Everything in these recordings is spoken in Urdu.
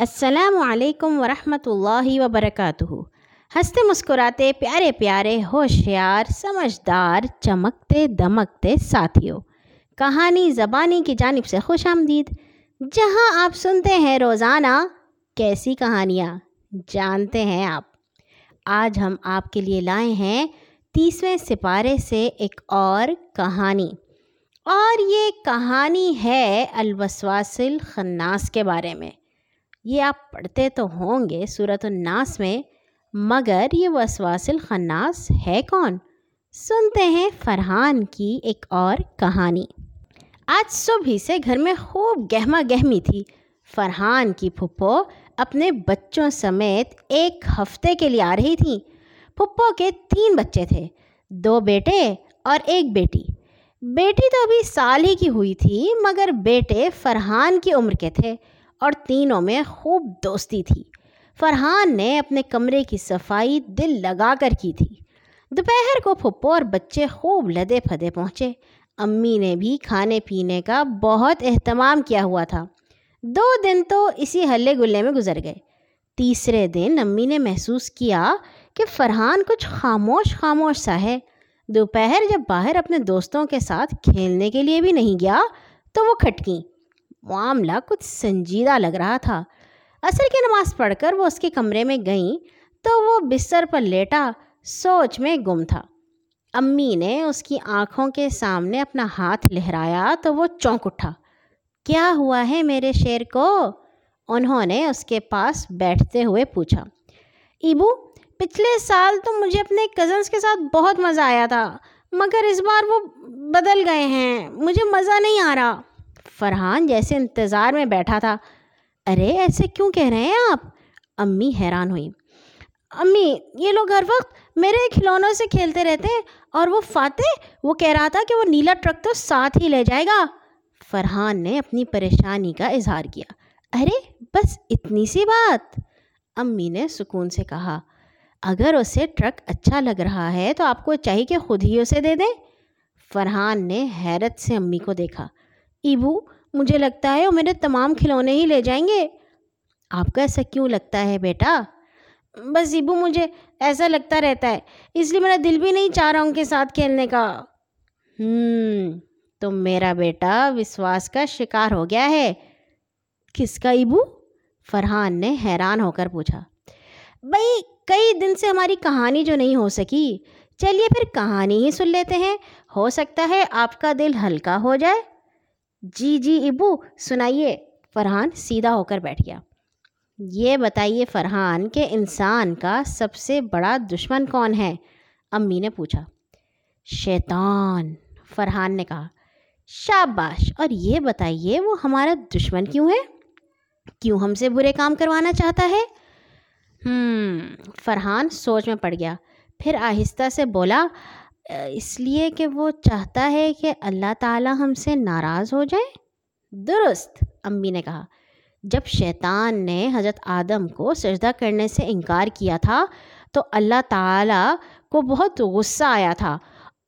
السلام علیکم ورحمۃ اللہ وبرکاتہ۔ ہنستے مسکراتے، پیارے پیارے، ہوشیار، سمجھدار، چمکتے، دمکتے ساتھیوں کہانی زبانی کی جانب سے خوش آمدید۔ جہاں آپ سنتے ہیں روزانہ کیسی کہانیاں، جانتے ہیں آپ۔ آج ہم آپ کے لیے لائے ہیں تیسویں سپارے سے ایک اور کہانی۔ اور یہ کہانی ہے الوسواس الخناس کے بارے میں۔ یہ آپ پڑھتے تو ہوں گے صورت الناس میں، مگر یہ وسواس الخناس ہے کون؟ سنتے ہیں فرحان کی ایک اور کہانی۔ آج صبح ہی سے گھر میں خوب گہما گہمی تھی۔ فرحان کی پھپھو اپنے بچوں سمیت ایک ہفتے کے لیے آ رہی تھیں۔ پھپھو کے تین بچے تھے، دو بیٹے اور ایک بیٹی۔ بیٹی تو ابھی سال ہی کی ہوئی تھی، مگر بیٹے فرحان کی عمر کے تھے۔ اور تینوں میں خوب دوستی تھی۔ فرحان نے اپنے کمرے کی صفائی دل لگا کر کی تھی۔ دوپہر کو پھپھو اور بچے خوب لدے پھدے پہنچے۔ امی نے بھی کھانے پینے کا بہت اہتمام کیا ہوا تھا۔ دو دن تو اسی ہلے گلے میں گزر گئے۔ تیسرے دن امی نے محسوس کیا کہ فرحان کچھ خاموش خاموش سا ہے۔ دوپہر جب باہر اپنے دوستوں کے ساتھ کھیلنے کے لیے بھی نہیں گیا تو وہ کھٹکیں۔ معاملہ کچھ سنجیدہ لگ رہا تھا۔ عصر کی نماز پڑھ کر وہ اس کے کمرے میں گئیں تو وہ بستر پر لیٹا، سوچ میں گم تھا۔ امی نے اس کی آنکھوں کے سامنے اپنا ہاتھ لہرایا تو وہ چونک اٹھا۔ کیا ہوا ہے میرے شیر کو؟ انہوں نے اس کے پاس بیٹھتے ہوئے پوچھا۔ ایبو، پچھلے سال تو مجھے اپنے کزنس کے ساتھ بہت مزہ آیا تھا، مگر اس بار وہ بدل گئے ہیں، مجھے مزہ نہیں آ رہا۔ فرحان جیسے انتظار میں بیٹھا تھا۔ ارے، ایسے کیوں کہہ رہے ہیں آپ؟ امی حیران ہوئی امی، یہ لوگ ہر وقت میرے کھلونوں سے کھیلتے رہتے ہیں اور وہ فاتح، وہ کہہ رہا تھا کہ وہ نیلا ٹرک تو ساتھ ہی لے جائے گا۔ فرحان نے اپنی پریشانی کا اظہار کیا۔ ارے، بس اتنی سی بات۔ امی نے سکون سے کہا، اگر اسے ٹرک اچھا لگ رہا ہے تو آپ کو چاہیے کہ خود ہی اسے دے دیں۔ فرحان نے حیرت سے امی کو دیکھا۔ ایبو مجھے لگتا ہے وہ میرے تمام کھلونے ہی لے جائیں گے۔ آپ کو ایسا کیوں لگتا ہے بیٹا؟ بس ایبو مجھے ایسا لگتا رہتا ہے، اس لیے میرا دل بھی نہیں چاہ رہا ان کے ساتھ کھیلنے کا۔ ہوں تو میرا بیٹا وشواس کا شکار ہو گیا ہے۔ کس کا ایبو فرحان نے حیران ہو کر پوچھا۔ بھائی، کئی دن سے ہماری کہانی جو نہیں ہو سکی۔ چلیے پھر کہانی ہی سن لیتے ہیں۔ ہو سکتا ہے آپ کا دل ہلکا ہو جائے۔ جی جی ابو، سنائیے۔ فرحان سیدھا ہو کر بیٹھ گیا۔ یہ بتائیے فرحان کہ انسان کا سب سے بڑا دشمن کون ہے؟ امی نے پوچھا۔ شیطان، فرحان نے کہا۔ شاباش، اور یہ بتائیے وہ ہمارا دشمن کیوں ہے؟ کیوں ہم سے برے کام کروانا چاہتا ہے؟ ہم فرحان سوچ میں پڑ گیا۔ پھر آہستہ سے بولا اس لیے کہ وہ چاہتا ہے کہ اللہ تعالیٰ ہم سے ناراض ہو جائے۔ درست، امی نے کہا۔ جب شیطان نے حضرت آدم کو سجدہ کرنے سے انکار کیا تھا، تو اللہ تعالیٰ کو بہت غصہ آیا تھا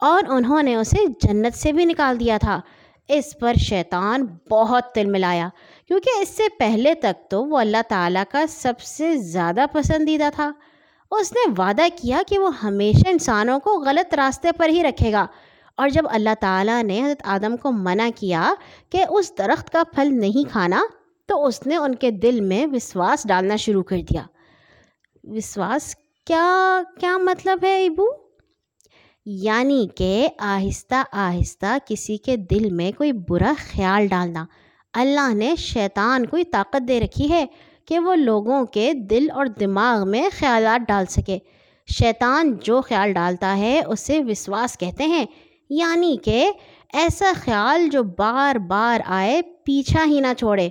اور انہوں نے اسے جنت سے بھی نکال دیا تھا۔ اس پر شیطان بہت تل ملایا، کیونکہ اس سے پہلے تک تو وہ اللہ تعالیٰ کا سب سے زیادہ پسندیدہ تھا۔ اس نے وعدہ کیا کہ وہ ہمیشہ انسانوں کو غلط راستے پر ہی رکھے گا۔ اور جب اللہ تعالیٰ نے حضرت آدم کو منع کیا کہ اس درخت کا پھل نہیں کھانا، تو اس نے ان کے دل میں وشواس ڈالنا شروع کر دیا۔ وشواس کیا کیا مطلب ہے ابو یعنی کہ آہستہ آہستہ کسی کے دل میں کوئی برا خیال ڈالنا۔ اللہ نے شیطان کوئی طاقت دے رکھی ہے۔ کہ وہ لوگوں کے دل اور دماغ میں خیالات ڈال سکے۔ شیطان جو خیال ڈالتا ہے، اسے وشواس کہتے ہیں۔ یعنی کہ ایسا خیال جو بار بار آئے، پیچھا ہی نہ چھوڑے۔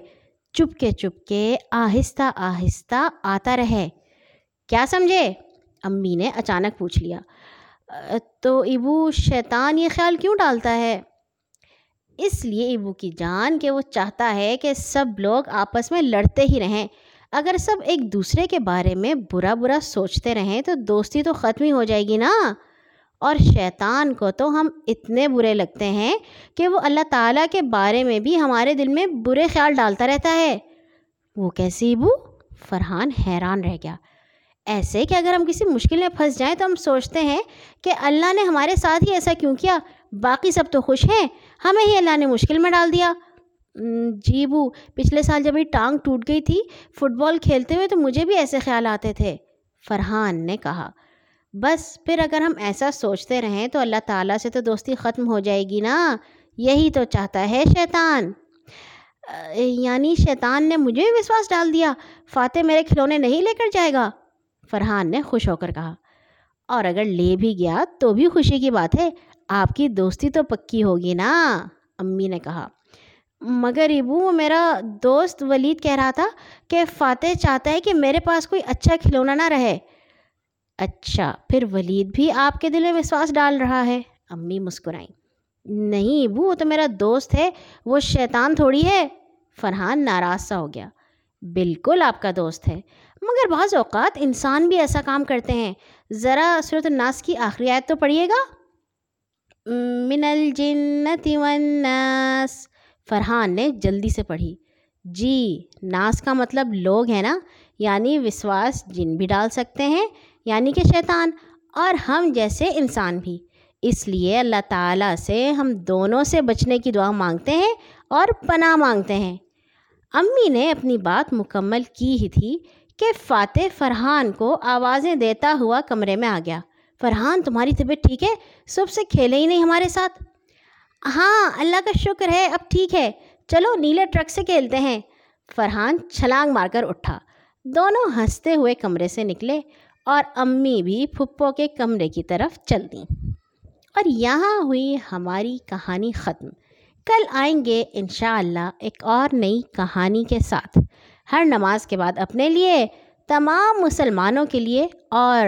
چپ کے چپ کے آہستہ آہستہ آتا رہے۔ کیا سمجھے؟ امی نے اچانک پوچھ لیا۔ تو ابو شیطان یہ خیال کیوں ڈالتا ہے؟ اس لیے ابو کی جان کہ وہ چاہتا ہے کہ سب لوگ آپس میں لڑتے ہی رہیں۔ اگر سب ایک دوسرے کے بارے میں برا برا سوچتے رہیں تو دوستی تو ختم ہی ہو جائے گی نا۔ اور شیطان کو تو ہم اتنے برے لگتے ہیں کہ وہ اللہ تعالیٰ کے بارے میں بھی ہمارے دل میں برے خیال ڈالتا رہتا ہے۔ وہ کیسی ابو؟ فرحان حیران رہ گیا۔ ایسے کہ اگر ہم کسی مشکل میں پھنس جائیں تو ہم سوچتے ہیں کہ اللہ نے ہمارے ساتھ ہی ایسا کیوں کیا؟ باقی سب تو خوش ہیں۔ ہمیں ہی اللہ نے مشکل میں ڈال دیا۔ جی بو، پچھلے سال جب میری ٹانگ ٹوٹ گئی تھی فٹ بال کھیلتے ہوئے تو مجھے بھی ایسے خیال آتے تھے۔ فرحان نے کہا، بس پھر اگر ہم ایسا سوچتے رہیں تو اللہ تعالیٰ سے تو دوستی ختم ہو جائے گی نا۔ یہی تو چاہتا ہے شیطان۔ یعنی شیطان نے مجھے بھی وشواس ڈال دیا۔ فاتح میرے کھلونے نہیں لے کر جائے گا۔ فرحان نے خوش ہو کر کہا، اور اگر لے بھی گیا تو بھی خوشی کی بات ہے۔ آپ کی دوستی تو پکی ہوگی نا؟ امی نے کہا۔ مگر ابو، میرا دوست ولید کہہ رہا تھا کہ فاتح چاہتا ہے کہ میرے پاس کوئی اچھا کھلونا نہ رہے۔ اچھا پھر ولید بھی آپ کے دل میں وشواس ڈال رہا ہے۔ امی مسکرائیں۔ نہیں ابو، وہ تو میرا دوست ہے، وہ شیطان تھوڑی ہے۔ فرحان ناراض سا ہو گیا۔ بالکل آپ کا دوست ہے۔ مگر بعض اوقات انسان بھی ایسا کام کرتے ہیں۔ ذرا صورت الناس کی آخری آیت تو پڑھیے گا؟ من الجنت والناس۔ فرحان نے جلدی سے پڑھی۔ جی ناس کا مطلب لوگ ہیں نا یعنی وشواس جن بھی ڈال سکتے ہیں یعنی کہ شیطان، اور ہم جیسے انسان بھی۔ اس لیے اللہ تعالیٰ سے ہم دونوں سے بچنے کی دعا مانگتے ہیں اور پناہ مانگتے ہیں۔ امی نے اپنی بات مکمل کی ہی تھی کہ فاتح فرحان کو آوازیں دیتا ہوا کمرے میں آ گیا۔ فرحان، تمہاری طبیعت ٹھیک ہے؟ صبح سے کھیلے ہی نہیں ہمارے ساتھ۔ ہاں اللہ کا شکر ہے، اب ٹھیک ہے۔ چلو، نیلے ٹرک سے کھیلتے ہیں۔ فرحان چھلانگ مار کر اٹھا۔ دونوں ہنستے ہوئے کمرے سے نکلے اور امی بھی پھپھو کے کمرے کی طرف چل دیں۔ اور یہاں ہوئی ہماری کہانی ختم۔ کل آئیں گے انشاءاللہ اللہ ایک اور نئی کہانی کے ساتھ۔ ہر نماز کے بعد اپنے لیے، تمام مسلمانوں کے لیے اور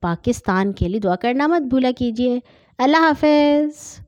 پاکستان کے لیے دعا کرنا مت بھولا کیجیے۔ اللہ حافظ۔